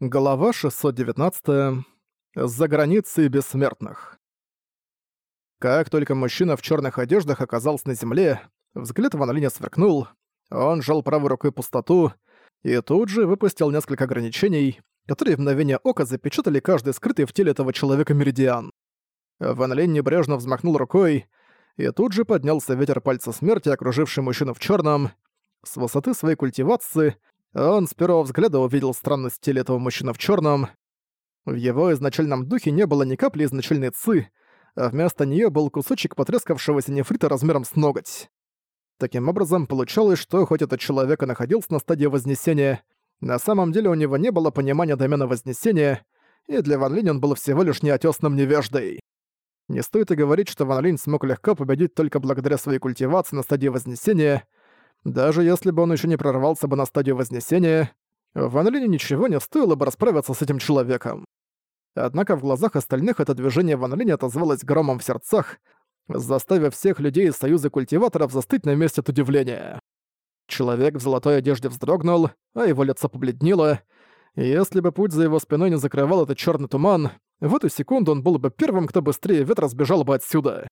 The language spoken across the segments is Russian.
Глава 619. За границей бессмертных. Как только мужчина в черных одеждах оказался на земле, взгляд Ван Линя сверкнул, он жал правой рукой пустоту и тут же выпустил несколько ограничений, которые в мгновение ока запечатали каждый скрытый в теле этого человека меридиан. Ван Линь небрежно взмахнул рукой, и тут же поднялся ветер пальца смерти, окруживший мужчину в черном. С высоты своей культивации он с первого взгляда увидел странность тела этого мужчины в черном. В его изначальном духе не было ни капли изначальной ци, а вместо нее был кусочек потрескавшегося нефрита размером с ноготь. Таким образом, получалось, что хоть этот человек и находился на стадии Вознесения, на самом деле у него не было понимания домена Вознесения, и для Ван Линь он был всего лишь неотёсным невеждой. Не стоит и говорить, что Ван Линь смог легко победить только благодаря своей культивации на стадии Вознесения — даже если бы он еще не прорвался бы на стадию Вознесения, Ван Линю ничего не стоило бы расправиться с этим человеком. Однако в глазах остальных это движение Ван Линя отозвалось громом в сердцах, заставив всех людей из Союза Культиваторов застыть на месте от удивления. Человек в золотой одежде вздрогнул, а его лицо побледнело, если бы путь за его спиной не закрывал этот черный туман, в эту секунду он был бы первым, кто быстрее ветра сбежал бы отсюда.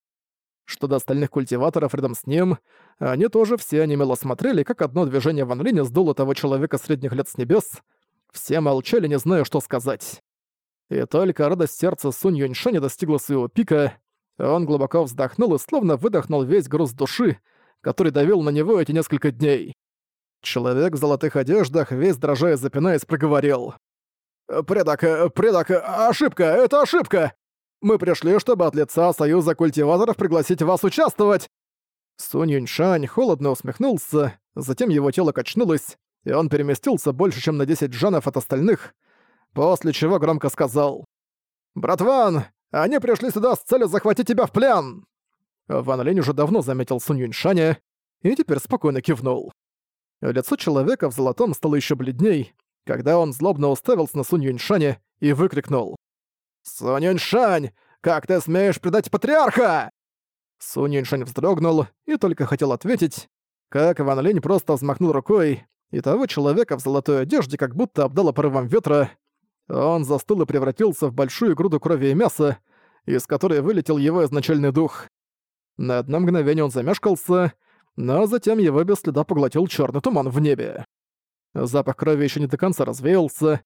Что до остальных культиваторов рядом с ним, они тоже все онемело смотрели, как одно движение Ван Линя сдуло того человека средних лет с небес. Все молчали, не зная, что сказать. И только радость сердца Сунь Юньшаня достигла своего пика, он глубоко вздохнул и словно выдохнул весь груз души, который давил на него эти несколько дней. Человек в золотых одеждах, весь дрожа запинаясь, проговорил. «Предок, предок, ошибка, это ошибка! Мы пришли, чтобы от лица Союза культиваторов пригласить вас участвовать!» Сунь Юньшань холодно усмехнулся, затем его тело качнулось, и он переместился больше, чем на 10 джанов от остальных, после чего громко сказал «Братван, они пришли сюда с целью захватить тебя в плен!» Ван Линь уже давно заметил Сунь Юньшаня и теперь спокойно кивнул. Лицо человека в золотом стало еще бледней, когда он злобно уставился на Сунь Юньшаня и выкрикнул «Сунь как ты смеешь предать патриарха?» Сунь вздрогнул и только хотел ответить, как Ван Линь просто взмахнул рукой, и того человека в золотой одежде как будто обдало порывом ветра. Он застыл и превратился в большую груду крови и мяса, из которой вылетел его изначальный дух. На одно мгновение он замешкался, но затем его без следа поглотил черный туман в небе. Запах крови еще не до конца развеялся,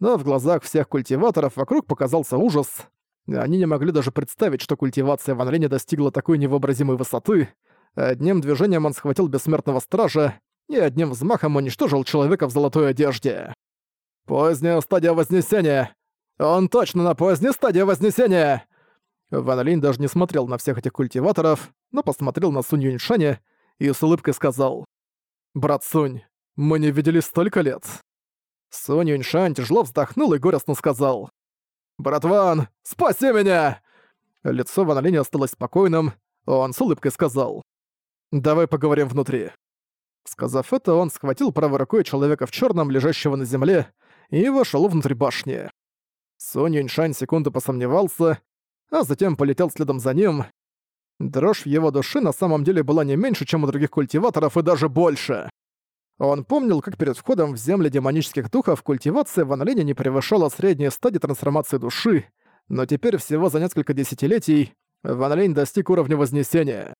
но в глазах всех культиваторов вокруг показался ужас. Они не могли даже представить, что культивация Ван Линя достигла такой невообразимой высоты. Одним движением он схватил бессмертного стража и одним взмахом уничтожил человека в золотой одежде. «Поздняя стадия Вознесения! Он точно на поздней стадии Вознесения!» Ван Линь даже не смотрел на всех этих культиваторов, но посмотрел на Сунь Юньшаня и с улыбкой сказал. «Брат Сунь, мы не виделись столько лет». Сунь Юньшань тяжело вздохнул и горестно сказал. «Братван, спаси меня!» Лицо Ван Линя осталось спокойным, он с улыбкой сказал. «Давай поговорим внутри». Сказав это, он схватил правой рукой человека в черном, лежащего на земле, и вошел внутрь башни. Сунь Юньшань секунду посомневался, а затем полетел следом за ним. Дрожь в его душе на самом деле была не меньше, чем у других культиваторов, и даже больше. Он помнил, как перед входом в земли демонических духов культивация Ван Линя не превышала средней стадии трансформации души, но теперь всего за несколько десятилетий Ван достиг уровня Вознесения.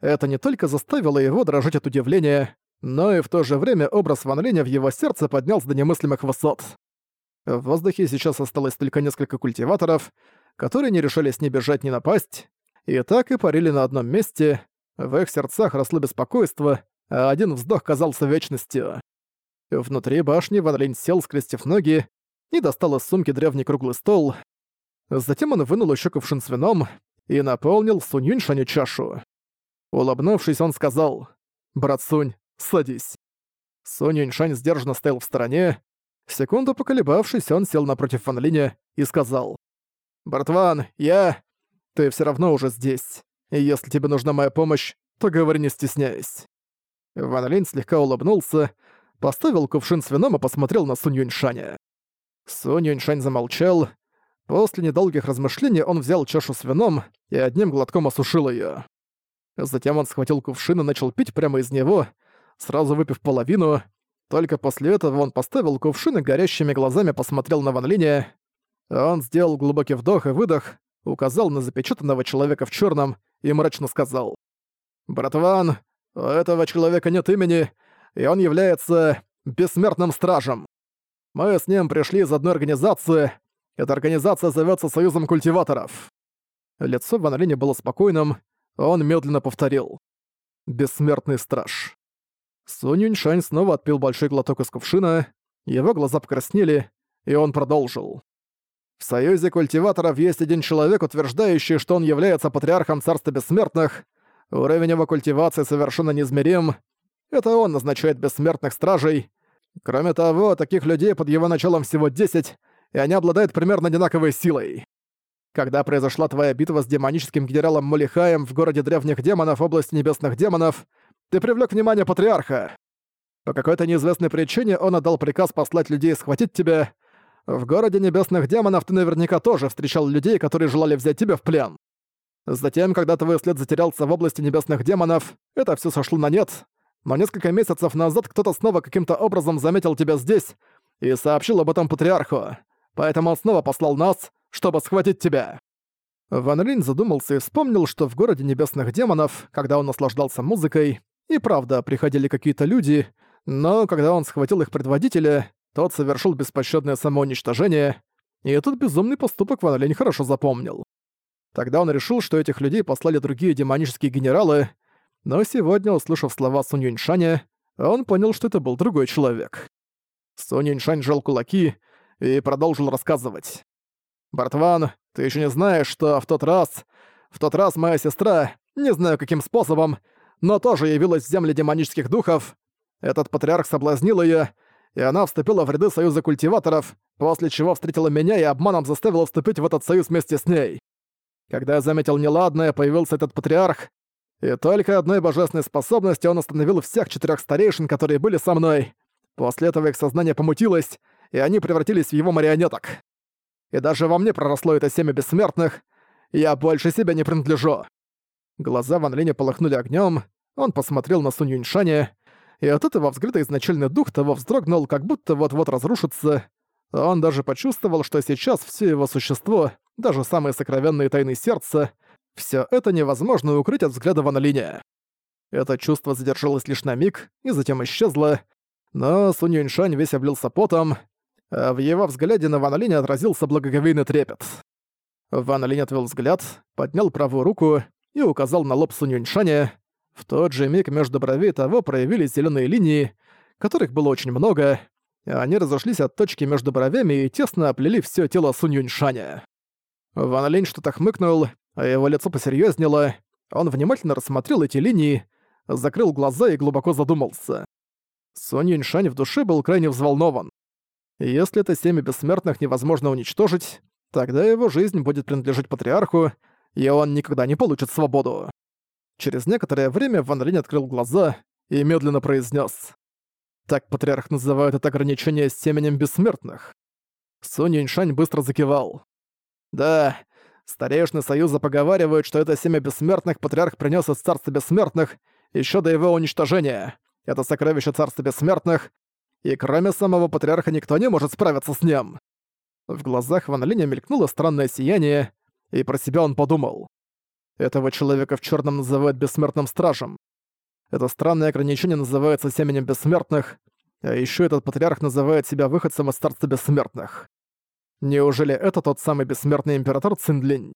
Это не только заставило его дрожать от удивления, но и в то же время образ Ван Линя в его сердце поднялся до немыслимых высот. В воздухе сейчас осталось только несколько культиваторов, которые не решались ни бежать, ни напасть, и так и парили на одном месте, в их сердцах росло беспокойство, а один вздох казался вечностью. Внутри башни Ван Линь сел, скрестив ноги, и достал из сумки древний круглый стол. Затем он вынул еще кувшин с вином и наполнил Сунь Юньшаню чашу. Улыбнувшись, он сказал, «Брат Сунь, садись». Сунь Юньшань сдержанно стоял в стороне. Секунду поколебавшись, он сел напротив Ван Линя и сказал, «Брат Ван, я... Ты все равно уже здесь. И если тебе нужна моя помощь, то говори не стесняясь». Ван Линь слегка улыбнулся, поставил кувшин с вином и посмотрел на Сунь Юньшаня. Сунь Юньшань замолчал. После недолгих размышлений он взял чашу с вином и одним глотком осушил её. Затем он схватил кувшин и начал пить прямо из него, сразу выпив половину. Только после этого он поставил кувшин и горящими глазами посмотрел на Ван Линя. Он сделал глубокий вдох и выдох, указал на запечатанного человека в черном и мрачно сказал. «Братван, у этого человека нет имени, и он является бессмертным стражем. Мы с ним пришли из одной организации. Эта организация зовется Союзом культиваторов». Лицо Ван Линя было спокойным, он медленно повторил. «Бессмертный страж». Сунь Юньшань снова отпил большой глоток из кувшина, его глаза покраснели, и он продолжил. В Союзе культиваторов есть один человек, утверждающий, что он является патриархом Царства Бессмертных. Уровень его культивации совершенно неизмерим. Это он назначает бессмертных стражей. Кроме того, таких людей под его началом всего 10, и они обладают примерно одинаковой силой. Когда произошла твоя битва с демоническим генералом Молихаем в городе древних демонов области небесных демонов, ты привлек внимание патриарха. По какой-то неизвестной причине он отдал приказ послать людей схватить тебя. В городе небесных демонов ты наверняка тоже встречал людей, которые желали взять тебя в плен. Затем, когда твой след затерялся в области небесных демонов, это все сошло на нет. Но несколько месяцев назад кто-то снова каким-то образом заметил тебя здесь и сообщил об этом патриарху. Поэтому он снова послал нас, чтобы схватить тебя. Ван Линь задумался и вспомнил, что в городе небесных демонов, когда он наслаждался музыкой, и правда, приходили какие-то люди, но когда он схватил их предводителя, тот совершил беспощадное самоуничтожение, и этот безумный поступок Ван Линь хорошо запомнил. Тогда он решил, что этих людей послали другие демонические генералы, но сегодня, услышав слова Сунь Юньшаня, он понял, что это был другой человек. Сунь Юньшань жал кулаки и продолжил рассказывать. «Бартван, ты еще не знаешь, что в тот раз... В тот раз моя сестра, не знаю каким способом, но тоже явилась в земли демонических духов. Этот патриарх соблазнил ее, и она вступила в ряды союза культиваторов, после чего встретила меня и обманом заставила вступить в этот союз вместе с ней. Когда я заметил неладное, появился этот патриарх, и только одной божественной способностью он остановил всех четырех старейшин, которые были со мной. После этого их сознание помутилось, и они превратились в его марионеток. И даже во мне проросло это семя бессмертных, я больше себя не принадлежу. Глаза Ван Линя полыхнули огнем, он посмотрел на Сунь Юньшаня, и от этого взгляда изначальный дух того вздрогнул, как будто вот-вот разрушится. Он даже почувствовал, что сейчас все его существо, даже самые сокровенные тайны сердца, все это невозможно укрыть от взгляда Ван Линя. Это чувство задержалось лишь на миг и затем исчезло, но Сунь Юньшань весь облился потом, а в его взгляде на Ван Линя отразился благоговейный трепет. Ван Линь отвел взгляд, поднял правую руку и указал на лоб Сунь Юньшаня, в тот же миг между бровей того проявились зеленые линии, которых было очень много, они разошлись от точки между бровями и тесно оплели все тело Сунь Юньшаня. Ван Линь что-то хмыкнул, а его лицо посерьезнело. Он внимательно рассмотрел эти линии, закрыл глаза и глубоко задумался. Сунь Юньшань в душе был крайне взволнован. Если это семя бессмертных невозможно уничтожить, тогда его жизнь будет принадлежать патриарху, и он никогда не получит свободу. Через некоторое время Ван Линь открыл глаза и медленно произнес: «Так патриарх называют это ограничение семенем бессмертных». Сунь Юньшань быстро закивал. «Да, старейшины Союза поговаривают, что это семя бессмертных патриарх принес из Царства Бессмертных еще до его уничтожения. Это сокровище Царства Бессмертных, и кроме самого патриарха никто не может справиться с ним». В глазах Ван Линя мелькнуло странное сияние, и про себя он подумал. Этого человека в черном называют бессмертным стражем. Это странное ограничение называется семенем бессмертных, а еще этот патриарх называет себя выходцем из царства бессмертных. Неужели это тот самый бессмертный император Циндлинь?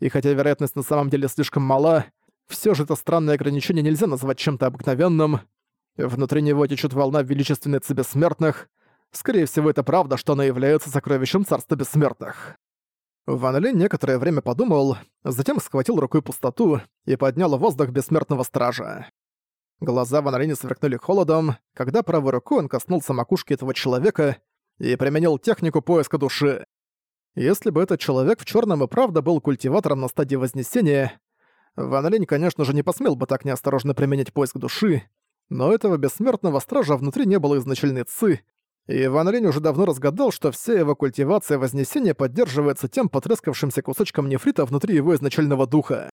И хотя вероятность на самом деле слишком мала, все же это странное ограничение нельзя назвать чем-то обыкновенным. Внутри него течет волна величественной бессмертных. Скорее всего, это правда, что она является сокровищем царства бессмертных. Ван Линь некоторое время подумал, затем схватил рукой пустоту и поднял в воздух бессмертного стража. Глаза Ван Линя сверкнули холодом, когда правой рукой он коснулся макушки этого человека и применил технику поиска души. Если бы этот человек в черном и правда был культиватором на стадии Вознесения, Ван Линь, конечно же, не посмел бы так неосторожно применить поиск души, но этого бессмертного стража внутри не было изначальной ци, и Ван Линь уже давно разгадал, что вся его культивация Вознесения поддерживается тем потрескавшимся кусочком нефрита внутри его изначального духа.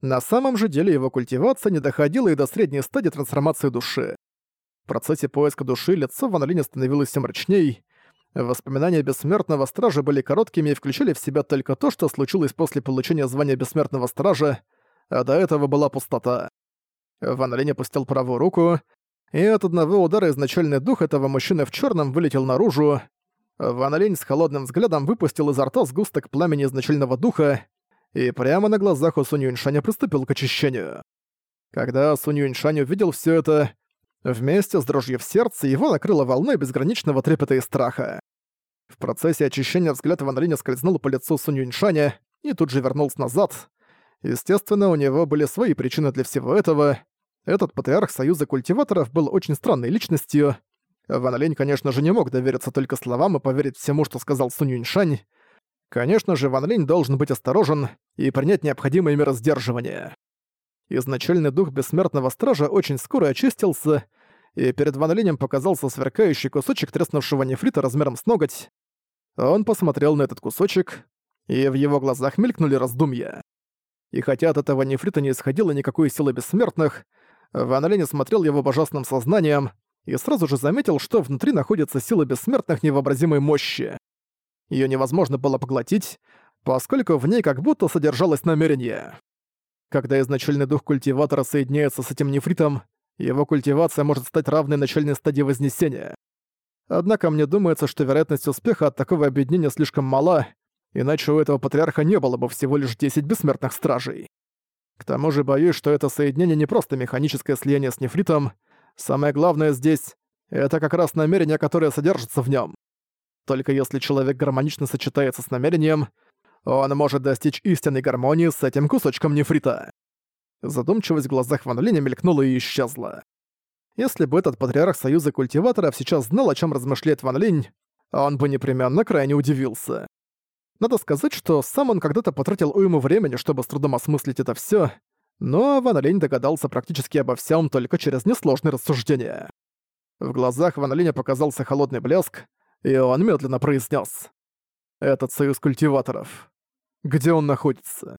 На самом же деле его культивация не доходила и до средней стадии трансформации души. процессе поиска души лицо Ван Линя становилось все мрачней. Воспоминания Бессмертного Стража были короткими и включали в себя только то, что случилось после получения звания Бессмертного Стража, а до этого была пустота. Ван Линь опустил правую руку, и от одного удара изначальный дух этого мужчины в черном вылетел наружу. Ван Линь с холодным взглядом выпустил изо рта сгусток пламени изначального духа и прямо на глазах у Сунь Юньшаня приступил к очищению. Когда Сунь Юньшань увидел все это, вместе с дрожью в сердце его накрыло волной безграничного трепета и страха. В процессе очищения взгляд Ван Линя скользнул по лицу Сунь Юньшаня и тут же вернулся назад. Естественно, у него были свои причины для всего этого. Этот патриарх Союза культиваторов был очень странной личностью. Ван Линь, конечно же, не мог довериться только словам и поверить всему, что сказал Сунь Юньшань. Конечно же, Ван Линь должен быть осторожен и принять необходимые меры сдерживания. Изначальный дух Бессмертного Стража очень скоро очистился, и перед Ван Линем показался сверкающий кусочек треснувшего нефрита размером с ноготь. Он посмотрел на этот кусочек, и в его глазах мелькнули раздумья. И хотя от этого нефрита не исходило никакой силы бессмертных, Ван Линь смотрел его божественным сознанием и сразу же заметил, что внутри находится сила бессмертных невообразимой мощи. Её невозможно было поглотить, поскольку в ней как будто содержалось намерение. Когда изначальный дух культиватора соединяется с этим нефритом, его культивация может стать равной начальной стадии Вознесения. Однако мне думается, что вероятность успеха от такого объединения слишком мала, иначе у этого патриарха не было бы всего лишь 10 бессмертных стражей. К тому же боюсь, что это соединение не просто механическое слияние с нефритом, самое главное здесь — это как раз намерение, которое содержится в нем. Только если человек гармонично сочетается с намерением — он может достичь истинной гармонии с этим кусочком нефрита. Задумчивость в глазах Ван Линя мелькнула и исчезла. Если бы этот патриарх Союза Культиваторов сейчас знал, о чем размышляет Ван Линь, он бы непременно крайне удивился. Надо сказать, что сам он когда-то потратил уйму времени, чтобы с трудом осмыслить это все, но Ван Линь догадался практически обо всем только через несложные рассуждения. В глазах Ван Линя показался холодный блеск, и он медленно произнес: этот союз культиваторов. Где он находится?